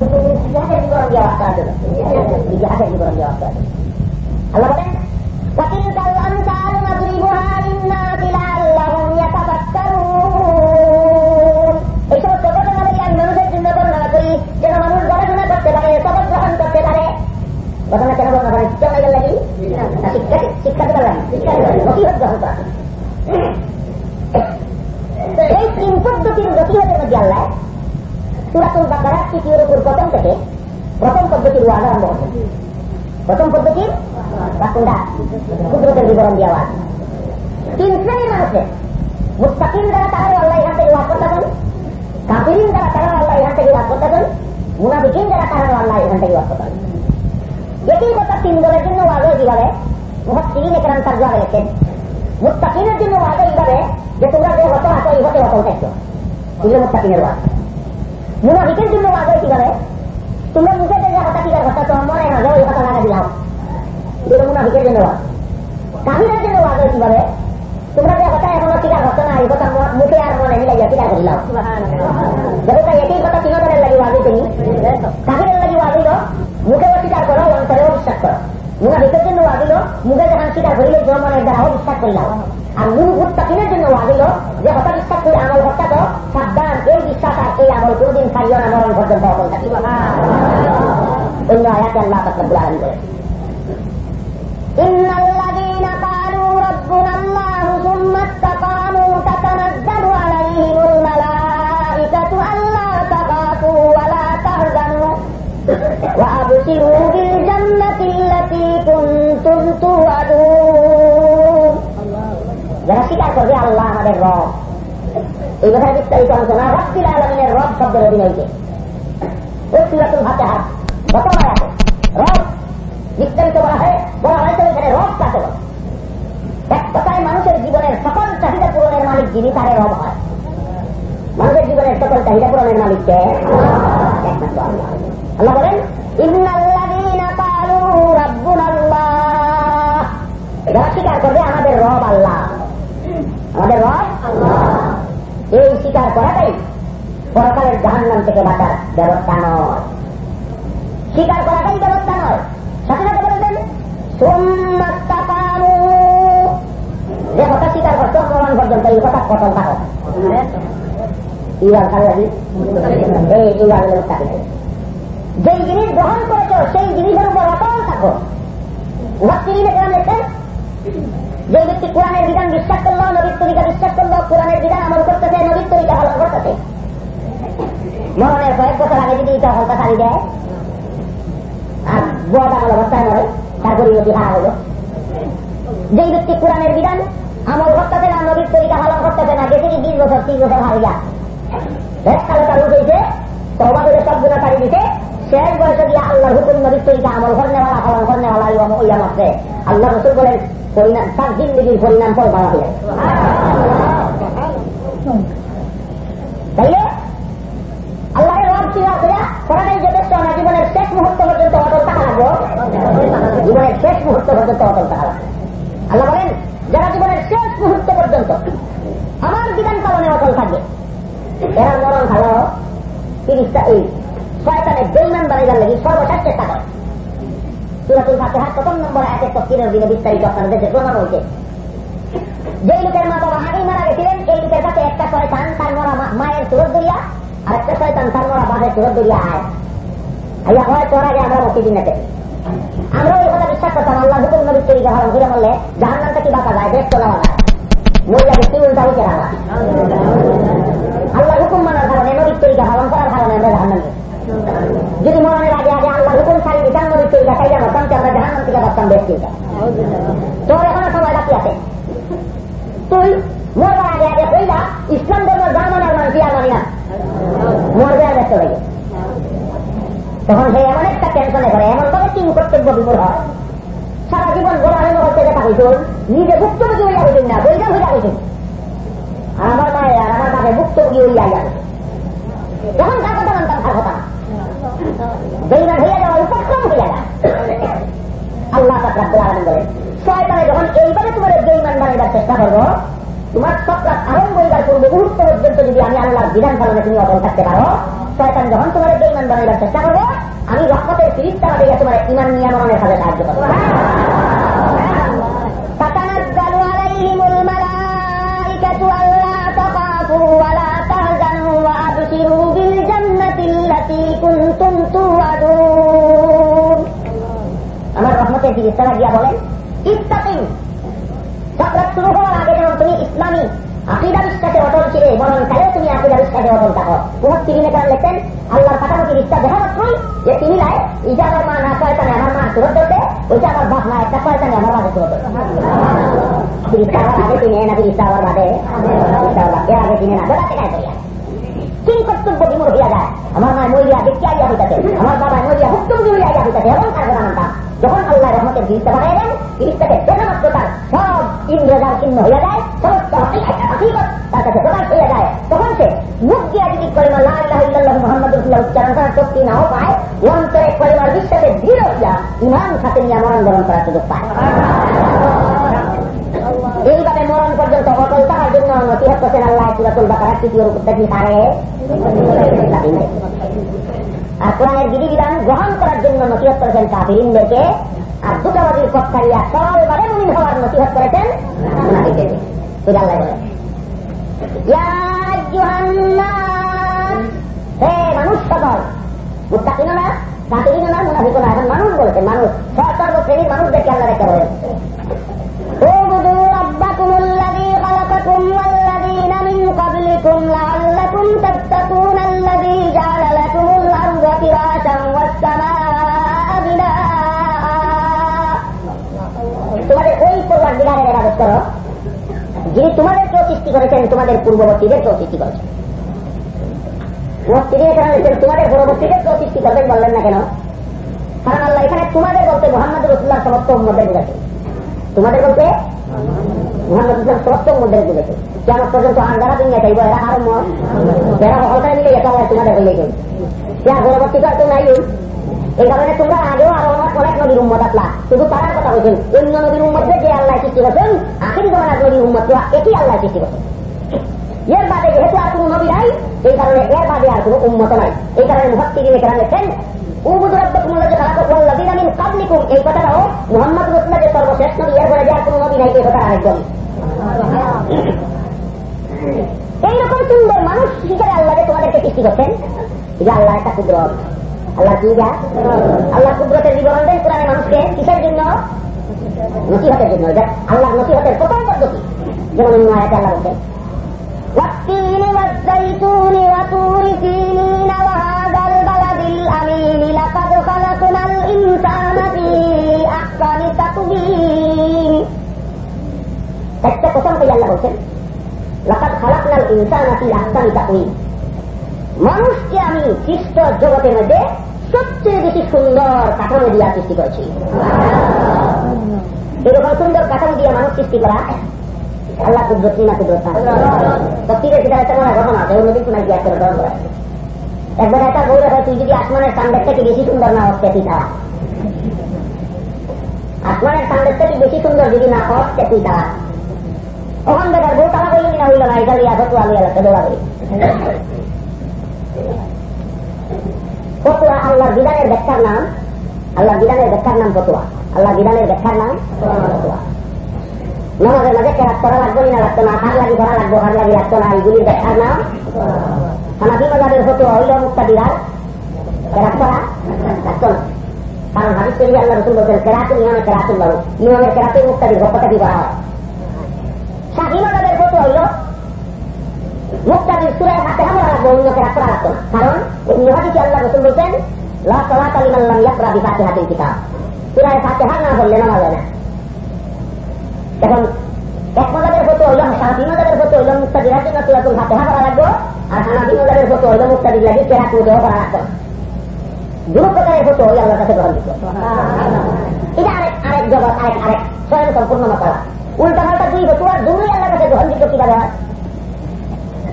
چند منہ کرتے شپت گران کرتے رہے گا সুরাতুল বাকারার তৃতীয় উপর প্রথম থেকে প্রথম পদ্ধতির ওয়াজ আরম্ভ হচ্ছে প্রথম পদ্ধতির বাকুন্ডা কুদরতের বিবরণ দেওয়া তিন শ্রেণির মানুষের মুস্তাকিম দ্বারা তারা আল্লাহ এখান থেকে ওয়াজ করতেছেন কাপিরিন দ্বারা তারা আল্লাহ এখান থেকে ওয়াজ করতেছেন মুনাফিকিন দ্বারা তারা আল্লাহ এখান থেকে ওয়াজ করতেন একই কথা তিন দলের জন্য ওয়াজ হয় কীভাবে মুহত্তিন এখান তার জবাবে লেখেন মুস্তাকিনের জন্য ওয়াজ হয় এইভাবে যে তোমরা যে হতো আসো এই হতে হতো থাকছো এগুলো মুস্তাকিনের ওয়াজ মুনাফিকের জন্য ওয়াজ হয় কীভাবে তোমরা মুখে যে কথা কি কথা তো মনে না ওই কথা লাগা দিলাম। এগুলো মুনাফিকের জন্য। ওয়াজ কাহিনের জন্য ওয়াজ হয় কীভাবে তোমরা যে কথা এখনও স্বীকার করছ না এই কথা মুখে আর মনে মিলাইয়া স্বীকার করিলাম যখন তাই একই কথা তিনজনের লাগি ওয়াজ তুমি কাহিনের লাগি ওয়াজ হইল মুখেও স্বীকার করো অন্তরেও বিশ্বাস করো। মুনাফিকের জন্য ওয়াজ হইল মুখে যখন স্বীকার করিলে মনের দ্বারাও বিশ্বাস করিলাম। আর মূল মুত্তাকিনের জন্য ওয়াজ হইল যে কথা বিশ্বাস করে আমল করতে তো إلى موجود فليرى نور فرد فوق الجحيم إن آيات الله تقرب العالمين إن الذين قالوا ربنا الله ثم استقاموا تتنزل عليهم الملائكة এই কথার বিস্তারিত আলোচনা রব্বিল আলমিনের রব শব্দের অভিনয়কে ওই সুরাতুল ভাতে হাত প্রথম আয়াতে রব বিস্তারিত বলা হয়, বলা হয়েছে এখানে রব বলে? এক কথায় মানুষের জীবনের সকল চাহিদা পূরণের মালিক যিনি তারে রব হয়। মানুষের জীবনের সকল চাহিদা পূরণের মালিককে একমাত্র আল্লাহ। আল্লাহ বলেন আমাদের রব আল্লাহ। আমাদের রব এই স্বীকার করাটাই পরকালের জাহান্নাম থেকে বাঁচার ব্যবস্থা নয়। স্বীকার করাটাই ব্যবস্থা নয়। সাথে সাথে বলেছেন? যে কথা স্বীকার করছ প্রমাণ পর্যন্ত এই কথা কঠোর থাকো ইরান যেই জিনিস গ্রহণ করেছ, সেই জিনিসের উপর অটল থাকো। মুহাত্তিরিন একরাম লেখেন যে ব্যক্তি কোরআনের বিধান বিশ্বাস করল, নবীর তরিকা বিশ্বাস করল, কোরআনের বিধান আমল করতেছে, নবীর তরিকা পালন করতেছে। মরণের কয়েক বছর আগে যদি এটা হলকা সারি দেয়, আর বদ আমল অবস্থায় মরে তার পরিণতি খারাপ হলো। যেই ব্যক্তি কোরআনের বিধান আমল করতেছে না, নবীর তরিকা পালন করতেছে না গেছে বিশ বছর, তিন বছর হারিয়া। কালে তার উঠেছে তবা সব গুণা সারি দিতে শেষ বয়সে দিয়ে আল্লাহ হুকুম নবীর তরিকা আমল করনেওয়ালা পালন করনেওয়ালা ওই আমাকে আল্লাহ রসুল বলেন তার জিন্দগির পরিণাম পর পাওয়া হয়ে তাইলে আল্লাহর রব যথেষ্ট না জীবনের শেষ মুহূর্ত পর্যন্ত অটল থাকা লাগবো। জীবনের শেষ মুহূর্ত পর্যন্ত অটল থাকা লাগবে। আল্লাহ বলেন, যারা জীবনের শেষ মুহূর্ত পর্যন্ত আমার বিধান পালনে অটল থাকবে, এরা মরণ ভালো তিরিশটা এই শয়তানের বেইমান বানাইবার লাগি সর্বশেষ চেষ্টা করে সুরাতুল ফাতেহার প্রথম নম্বর একের তফসিলের দিনে বিস্তারিত আপনাদের প্রমাণ হয়েছে যে লোকের মা বাবা আগেই মারা গেছিলেন এই লোকের কাছে একটা শয়তান, তার মরা মায়ের সুরত দরিয়া আর একটা শয়তান, তার মরা বাঘের সুরত দরিয়া আয় আইয়া হয় তোর আগে আমরা মুক্তি দিন আমরা ওই কথা বিশ্বাস করতাম আল্লাহ হুকুম নবীর তরিকা হরম করে বললে জাহান নামটা কি বাঁকা যায় দেশ চলা যায়। মহিলা ব্যক্তি উল্টা হইতে রাখা আল্লাহ হুকুম মানার কারণে, নবীর তরিকা হরম করার কারণে আমরা নামে যদি মরণের আগে আগে আল্লাহ হুকুম সারি দিতাম, নবীর তরিকা চাই যে থেকে বাঁচতাম বেশ চিন্তা তোর এখনও সময় বাকি আছে। তুই মরবার আগে আগে হইলা ইসলাম ধর্ম জার্মানের মানুষ আর মানি না। মরবে আর ব্যস্ত তখন সে এমন একটা টেনশনে করে এমন ভাবে তিন কর্তব্য বিমূল হয়। সারা জীবন গোলামি করতে দেখা হইত। নিজে ভুক্তভোগী হইয়া হইতেন না বইটা হইয়া হইতেন আমার মায়ে আর আমার বাপে ভুক্তভোগী হইয়া তখন কার কথা মানতাম কার কথা। হইয়া যাওয়া, উপক্রম হইয়া যায় এইভাবে তোমার চেষ্টা করব, তোমার সপ্তাহ আরম্ভ আমি আল্লাহর বিধান পালনে তুমি অটল থাকতে যখন তোমার বেইমান বানাইবার চেষ্টা করব, আমি রহমতের ফিরিস্তা বাড়িয়ে তোমার ইমান নিয়ামনের মরণের সাহায্য করব। ফিরিস্তারা গিয়া বলেন ইস্তাকিম সবরাত শুরু হওয়ার আগে যেমন তুমি ইসলামী আকিদা বিশ্বাসে অটল ছিলে, বরং মরণকালেও তুমি আকিদা বিশ্বাসে অটল থাকো। বহুত তিরিনে কারণ লেখেন, আল্লাহর পাঠানোকে ইচ্ছা দেখা মাত্রই যে তিনি লাই আমার মা না শয়তানে আমার মা সুরত ধরতে ওইটা আমার বাপ না একটা শয়তানে আমার বাদে সুরত আগে তিনি না ফিরিস্তা হওয়ার বাদে এর আগে তিনি না কি কর্তব্য বিমূর যায়। আমার মায় মরিয়া আইয়া হইতাছে। আমার বাবায় মরিয়া হুক্তমুখী হইয়া হইতাছে এবং তার কথা যখন আল্লাহ রহমতের ফিরিস্তা পাঠাই দেন ফিরিস্তাকে দেখা মাত্র তার সব ইন্দ্রজাল চিহ্ন হইয়া যায়, সমস্ত তার কাছে প্রকাশ হইয়া যায়। তখন সে মুখ দিয়া যদি করিমা লাহ মোহাম্মদ রসুল্লাহ উচ্চারণ করার শক্তি নাও পায়, অন্তরে করিমার বিশ্বাসে দৃঢ় হইয়া ইমান সাথে নিয়ে মরণ গ্রহণ করার সুযোগ পায়। এইভাবে মরণ পর্যন্ত অটল থাকার জন্য নথিহত করছেন আল্লাহ সুরাতুল বাকার তৃতীয় রূপটা কি পারে আর কোরআনের বিধিবিধান গ্রহণ করার নসিহত করেছেন কাবিনদেরকে আর দুটাবাজির পক্ষারিয়া সবাইবারে মুমিন হওয়ার নসিহত করেছেন হে মানুষ সকল না না মুনাফিক না এখন মানুষ বলেছে, মানুষ মানুষদেরকে আল্লাহ রেখে বলেন করো যিনি তোমাদেরকেও সৃষ্টি করেছেন তোমাদের পূর্ববর্তীদেরকেও সৃষ্টি করেছেন তিনি এখানে তোমাদের পূর্ববর্তীদেরকেও সৃষ্টি করবেন বললেন না কেন? কারণ আল্লাহ এখানে তোমাদের বলতে মোহাম্মদ রসুল্লাহ সমস্ত মধ্যে বুঝাচ্ছে তোমাদের বলতে মোহাম্মদ ইসলাম সত্তর মধ্যে বুঝেছে কেমন পর্যন্ত আর যারা দুনিয়া চাইব, এরা আরও যারা হলকায় মিলে হয় তোমাদের বললে কেউ যার পরবর্তী তো নাই এই কারণে তোমরা আগেও আরও অনেক নবীর উম্মত আসলা। শুধু তারার কথা বলছেন। অন্য নবীর উম্মতকে যে আল্লাহ সৃষ্টি করছেন, আখেরি এক নবীর উম্মত একই আল্লাহ সৃষ্টি করছেন। এর বাদে যেহেতু আর কোন নবী নাই, এই কারণে এর বাদে আর কোন উন্মত নাই। এই কারণে মুহত্তি দিনে কেন আরেকজন। এইরকম সুন্দর মানুষ হিসেবে আল্লাহকে তোমাদেরকে সৃষ্টি করছেন? যে আল্লাহ একটা কুদরত। আল্লাহ কি যা আল্লাহ কুদরতের বিবরণ দেন কোরআনে মানুষকে কিসের জন্য নসিহতের জন্য আল্লাহ নসিহতের প্রথম পদ্ধতি যেমন অন্য আয়াতে আল্লাহ বলছেন والتين والزيتون وطور سينين وهذا البلد الأمين لقد خلقنا الإنسان في أحسن تقويم একটা প্রথম থেকে আল্লাহ বলছেন লাকাত খালাকনাল ইনসান ফি আহসানি তাকওয়িম মানুষকে আমি সৃষ্ট জগতের মধ্যে সবচেয়ে বেশি সুন্দর কাঠামো দিয়া সৃষ্টি করেছি। এরকম সুন্দর কাঠামো দিয়া মানুষ সৃষ্টি করা আল্লাহ কুদরতি না। কুদরত তফসিরের কিতাবে তেমন ঘটনা আছে, অন্যদিন শোনা জিজ্ঞাসা করে গ্রহণ করে। একবার একটা বই হয় তুই যদি আসমানের সামনের থেকে বেশি সুন্দর না হচ্ছে তুই তারা। আসমানের সামনের থেকে বেশি সুন্দর যদি না হচ্ছে তুই তারা। ওখান দেখার বউ তারা বললি না হইল না এটা লিয়া তো আলিয়া লাগছে দৌড়াবে ফতুয়া আল্লাহর বিধানের ব্যাখ্যার নাম? আল্লাহর বিধানের ব্যাখ্যার নাম ফতুয়া। আল্লাহ বিধানের ব্যাখ্যার নাম ফতুয়া। নমাজের মাঝে কেরাত করা লাগবো না লাগতো না হার লাগি ধরা লাগবো হার লাগি লাগতো না এইগুলির দেখার নাম হানাফি মজাদের হতো হইল মুক্তা বিহার কেরাত করা লাগতো না। কারণ হাদিস তৈরি আল্লাহ রসুল বলছেন, কেরাত নিয়মে কেরাতুল বাবু নিয়মের কেরাতের মুক্তা দিব কতটা কি করা হয়। শাহী হতো হইল মুক্তাদির সুরায় হাতে হামলা অন্য কেরাত করা লাগতো না কারণ এই হাদিসে আল্লাহ রসুল বলছেন, লা সালাত আলিমাল্লাম ইয়াকরা বিফাতিহাতিল কিতাব সুরায় ফাতিহা না বললে নামাজ হয় না। এখন এক মজাদের ফটো হইল সাহাবি মজাদের ফটো হইল মুক্তাদিরা জন্য সুরাতুল ফাতেহা করা লাগবো, আর হানাবি মজাদের ফটো হইল মুক্তাদির লাগি কেরাত মুদেও করা লাগতো দুটো প্রকারের ফটো হইল আল্লাহর কাছে গ্রহণ দিত এটা আরেক আরেক জগৎ, আরেক আরেক স্বয়ং সম্পূর্ণ মতলা উল্টা পাল্টা দুই ফটো আর দুই আল্লাহর কাছে গ্রহণ দিত কীভাবে হয়?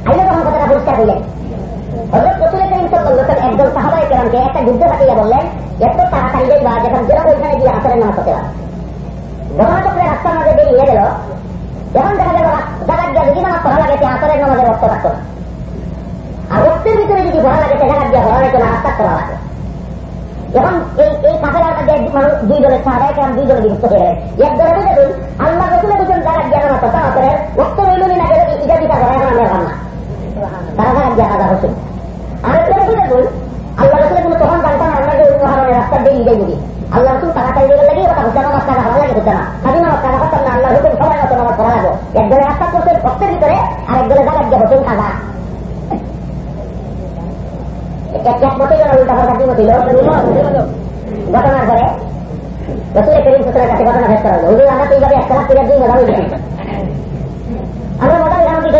আইলে তখন কথাটা পরিষ্কার হইলেন হজরত রসুলের করিম সাল্লাল্লাহু একজন সাহাবায়ে কেরামকে একটা যুদ্ধ থাকিয়া বললেন, এত তাড়াতাড়ি যাইবা যখন যেন ওইখানে গিয়ে আসরের নামাজ সাহাবাই বুঝে আল্লাহ রসুলের দুজন জায়গা জ্ঞান করে রক্ত রইলনি না গেলে ইটা দিটা করা এখন আমরা জায়গা জ্ঞান আদা হচ্ছে আর একটা বুঝে আল্লাহ রসুলের কোনো তখন জানতাম আমরা যে অন্য হারণের রাস্তা দিয়ে ইটাই বুঝি আল্লাহ রসুল টাকা চাই লাগে ওটা আমার টাকা ভালো লাগে বুঝতে না খালি আমার টাকা করতাম না আল্লাহ রসুল সবাই মতো আমার করা লাগো এক রাস্তা করছে রক্তের ভিতরে আর এক দলে জায়গা হোসেন খাজা কি ঘটনার পরে আমরা তো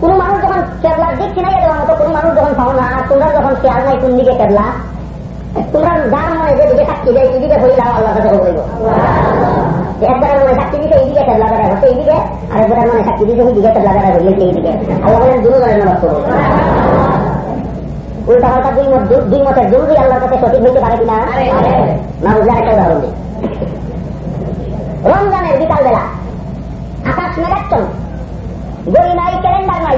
কোন মানুষ যখন কেবলার দিক চিনাই দেওয়ার মতো কোন মানুষ যখন পাও না আর তোমরা যখন খেয়াল নাই, কোন দিকে কেবলা? তোমরা যার মনে যে দিকে সাক্ষী দেয় এদিকে হইলাও আল্লাহ কাছে বলব একবারের মনে এইদিকে বেড়া হচ্ছে এইদিকে আর একবারের মনে বেড়া এইদিকে আল্লাহ দুই দুই দুই মতের আল্লাহর কাছে সঠিক হইতে পারে কিনা? না একটা উদাহরণ দিই। রমজানের বিকাল বেলা আকাশ মেঘাচ্ছন্ন। গড়ি নাই ক্যালেন্ডার নাই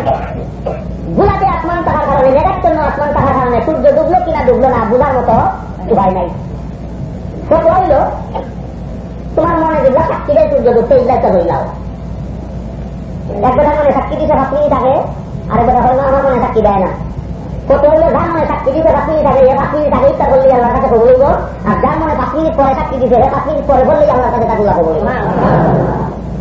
গুলাতে আসমান থাকার কারণে মেঘাচ্ছন্ন আসমান থাকার কারণে, সূর্য ডুবলো কিনা ডুবলো না বোঝার মতো উপায় নাই। সব হইল তোমার মনে যেগুলা সাক্ষী দেয় সূর্য ডুবতে, এগুলা একটা হইলাও এক কথা মনে সাক্ষী দিতে ভাবনি থাকে আরেক কথা হইল আমার মনে সাক্ষী দেয় না। কত হইলে যার মনে সাক্ষী দিতে মিনিট আগে পাঁচ মিনিট আগে ইচ্ছা করলে আল্লাহর কাছে কবুল আর যার মনে মিনিট পরে সাক্ষী দিতে পাঁচ মিনিট পরে বললেই আল্লাহর কাছে কবুল হইব।